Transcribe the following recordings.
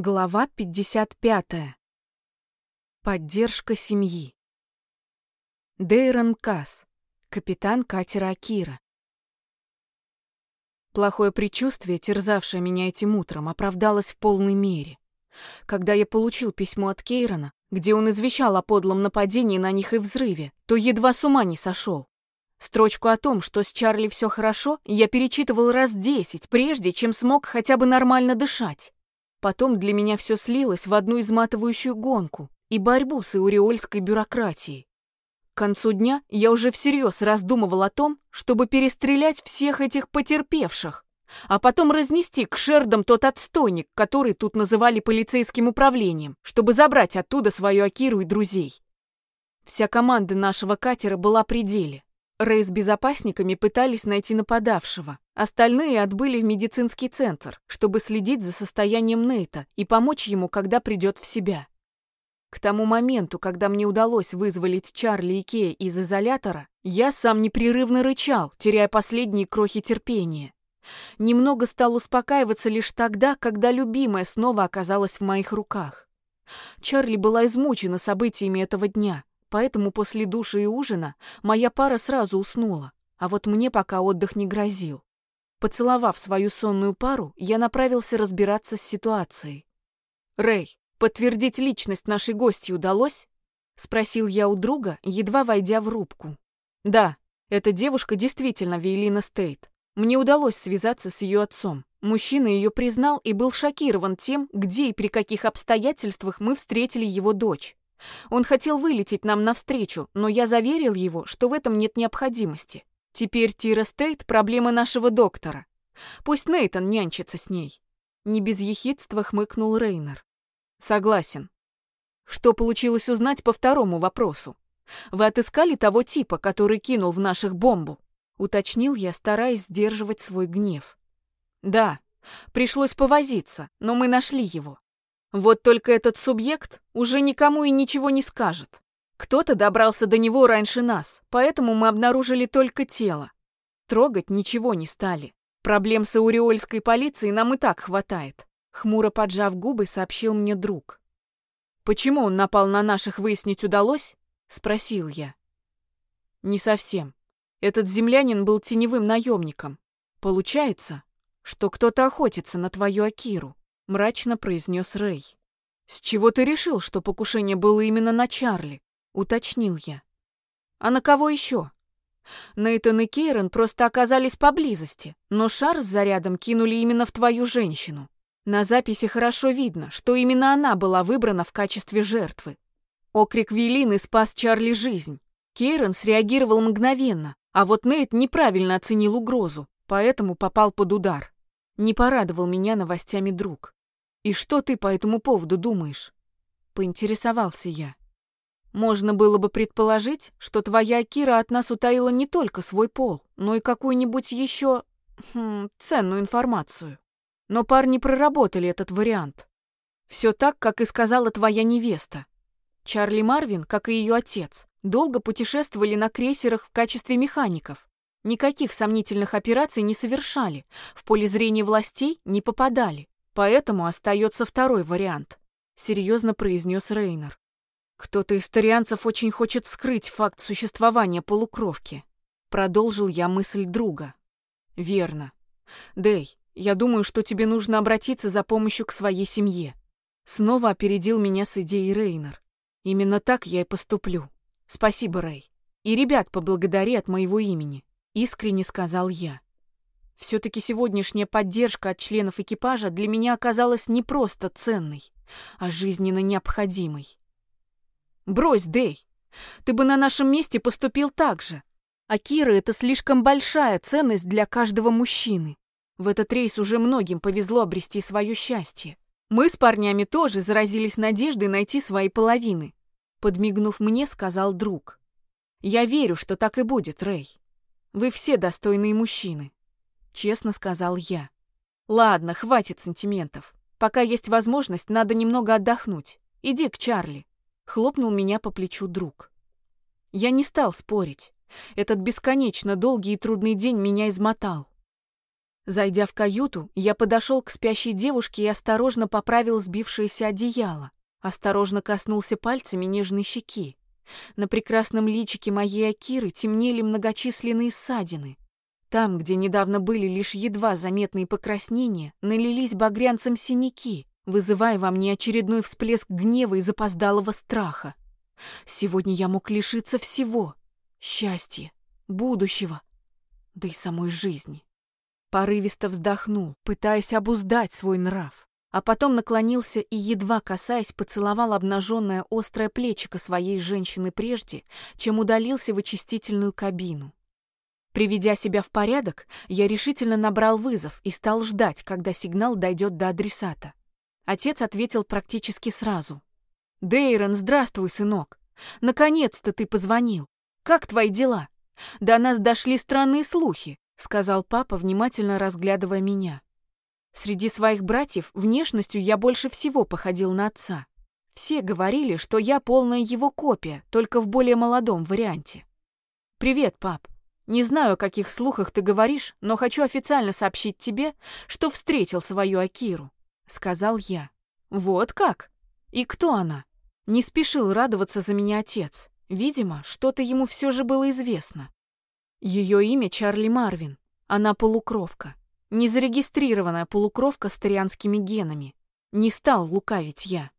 Глава 55. Поддержка семьи. Дейрон Касс, капитан катера Акира. Плохое предчувствие, терзавшее меня этим утром, оправдалось в полной мере. Когда я получил письмо от Кейрона, где он извещал о подлом нападении на них и взрыве, то едва с ума не сошел. Строчку о том, что с Чарли все хорошо, я перечитывал раз десять, прежде чем смог хотя бы нормально дышать. Потом для меня все слилось в одну изматывающую гонку и борьбу с иуриольской бюрократией. К концу дня я уже всерьез раздумывал о том, чтобы перестрелять всех этих потерпевших, а потом разнести к шердам тот отстойник, который тут называли полицейским управлением, чтобы забрать оттуда свою Акиру и друзей. Вся команда нашего катера была при деле. Рэй с безопасниками пытались найти нападавшего. Остальные отбыли в медицинский центр, чтобы следить за состоянием Нейта и помочь ему, когда придет в себя. К тому моменту, когда мне удалось вызволить Чарли и Кея из изолятора, я сам непрерывно рычал, теряя последние крохи терпения. Немного стал успокаиваться лишь тогда, когда любимая снова оказалась в моих руках. Чарли была измучена событиями этого дня, Поэтому после душа и ужина моя пара сразу уснула, а вот мне пока отдых не грозил. Поцеловав свою сонную пару, я направился разбираться с ситуацией. «Рэй, подтвердить личность нашей гостьи удалось?» — спросил я у друга, едва войдя в рубку. «Да, эта девушка действительно Вейлина Стейт. Мне удалось связаться с ее отцом. Мужчина ее признал и был шокирован тем, где и при каких обстоятельствах мы встретили его дочь. Он хотел вылететь нам навстречу, но я заверил его, что в этом нет необходимости. Теперь Тира Стейт – проблема нашего доктора. Пусть Нейтан нянчится с ней. Не без ехидства хмыкнул Рейнер. Согласен. Что получилось узнать по второму вопросу? Вы отыскали того типа, который кинул в наших бомбу? Уточнил я, стараясь сдерживать свой гнев. Да, пришлось повозиться, но мы нашли его. Вот только этот субъект уже никому и ничего не скажет. Кто-то добрался до него раньше нас, поэтому мы обнаружили только тело. Трогать ничего не стали. Проблем с ауреольской полицией нам и так хватает. Хмуро поджав губы, сообщил мне друг. «Почему он напал на наших, выяснить удалось?» — спросил я. «Не совсем. Этот землянин был теневым наемником. Получается, что кто-то охотится на твою Акиру мрачно произнес Рэй. С чего ты решил, что покушение было именно на Чарли? уточнил я. А на кого еще? Нейтан и Кейрон просто оказались поблизости, но шар с зарядом кинули именно в твою женщину. На записи хорошо видно, что именно она была выбрана в качестве жертвы. Окрик Велины спас Чарли жизнь. Кейрон среагировал мгновенно, а вот Нейт неправильно оценил угрозу, поэтому попал под удар. Не порадовал меня новостями друг. «И что ты по этому поводу думаешь?» Поинтересовался я. «Можно было бы предположить, что твоя Кира от нас утаила не только свой пол, но и какую-нибудь еще... Хм, ценную информацию. Но парни проработали этот вариант. Все так, как и сказала твоя невеста. Чарли Марвин, как и ее отец, долго путешествовали на крейсерах в качестве механиков. Никаких сомнительных операций не совершали, в поле зрения властей не попадали. Поэтому остается второй вариант, серьезно произнес Рейнер. Кто-то из тарианцев очень хочет скрыть факт существования полукровки. Продолжил я мысль друга. Верно. Дэй, я думаю, что тебе нужно обратиться за помощью к своей семье. Снова опередил меня с идеей Рейнер. Именно так я и поступлю. Спасибо, Рэй. И ребят поблагодари от моего имени. Искренне сказал я. Все-таки сегодняшняя поддержка от членов экипажа для меня оказалась не просто ценной, а жизненно необходимой. «Брось, Дэй! Ты бы на нашем месте поступил так же. А Кира — это слишком большая ценность для каждого мужчины. В этот рейс уже многим повезло обрести свое счастье. Мы с парнями тоже заразились надеждой найти свои половины. Подмигнув мне, сказал друг. Я верю, что так и будет, Рэй. Вы все достойные мужчины честно сказал я. Ладно, хватит сантиментов. Пока есть возможность, надо немного отдохнуть. Иди к Чарли. Хлопнул меня по плечу друг. Я не стал спорить. Этот бесконечно долгий и трудный день меня измотал. Зайдя в каюту, я подошел к спящей девушке и осторожно поправил сбившееся одеяло. Осторожно коснулся пальцами нежной щеки. На прекрасном личике моей Акиры темнели многочисленные ссадины. Там, где недавно были лишь едва заметные покраснения, налились багрянцем синяки, вызывая во мне очередной всплеск гнева и запоздалого страха. Сегодня я мог лишиться всего — счастья, будущего, да и самой жизни. Порывисто вздохнул, пытаясь обуздать свой нрав, а потом наклонился и, едва касаясь, поцеловал обнаженное острое плечико своей женщины прежде, чем удалился в очистительную кабину. Приведя себя в порядок, я решительно набрал вызов и стал ждать, когда сигнал дойдет до адресата. Отец ответил практически сразу. «Дейрон, здравствуй, сынок. Наконец-то ты позвонил. Как твои дела? До нас дошли странные слухи сказал папа, внимательно разглядывая меня. Среди своих братьев внешностью я больше всего походил на отца. Все говорили, что я полная его копия, только в более молодом варианте. «Привет, пап. Не знаю, о каких слухах ты говоришь, но хочу официально сообщить тебе, что встретил свою Акиру», — сказал я. «Вот как? И кто она?» Не спешил радоваться за меня отец. Видимо, что-то ему все же было известно. Ее имя Чарли Марвин. Она полукровка. Незарегистрированная полукровка с тарианскими генами. Не стал лукавить я.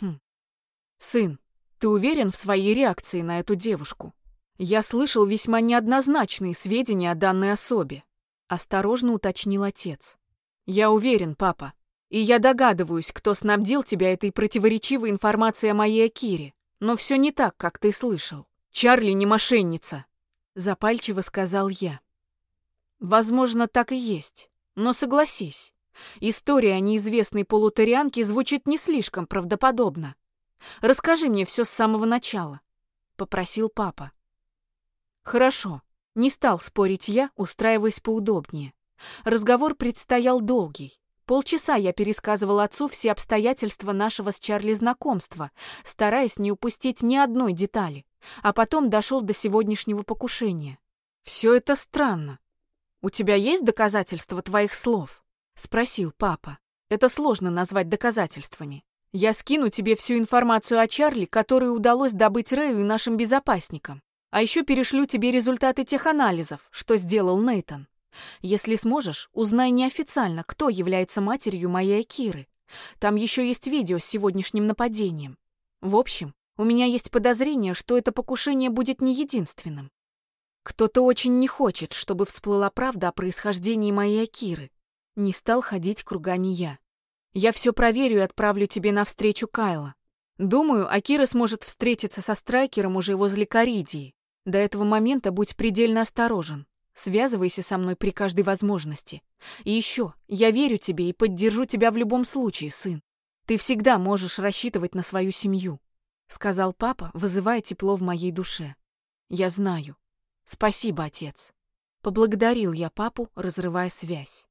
Хм. Сын, ты уверен в своей реакции на эту девушку? Я слышал весьма неоднозначные сведения о данной особе. Осторожно уточнил отец. Я уверен, папа. И я догадываюсь, кто снабдил тебя этой противоречивой информацией о моей Акире. Но все не так, как ты слышал. Чарли не мошенница запальчиво сказал я. Возможно, так и есть. Но согласись, история о неизвестной полутарианке звучит не слишком правдоподобно. Расскажи мне все с самого начала, попросил папа. Хорошо, не стал спорить я, устраиваясь поудобнее. Разговор предстоял долгий. Полчаса я пересказывал отцу все обстоятельства нашего с Чарли знакомства, стараясь не упустить ни одной детали а потом дошел до сегодняшнего покушения. Все это странно. У тебя есть доказательства твоих слов? Спросил папа. Это сложно назвать доказательствами. Я скину тебе всю информацию о Чарли, которую удалось добыть Рэю и нашим безопасникам. А еще перешлю тебе результаты тех анализов, что сделал Нейтон. Если сможешь, узнай неофициально, кто является матерью моей Акиры. Там еще есть видео с сегодняшним нападением. В общем, у меня есть подозрение, что это покушение будет не единственным. Кто-то очень не хочет, чтобы всплыла правда о происхождении моей Акиры. Не стал ходить кругами я. Я все проверю и отправлю тебе навстречу Кайла. Думаю, Акира сможет встретиться со Страйкером уже возле Каридии. До этого момента будь предельно осторожен. Связывайся со мной при каждой возможности. И еще, я верю тебе и поддержу тебя в любом случае, сын. Ты всегда можешь рассчитывать на свою семью. — сказал папа, вызывая тепло в моей душе. «Я знаю. Спасибо, отец». Поблагодарил я папу, разрывая связь.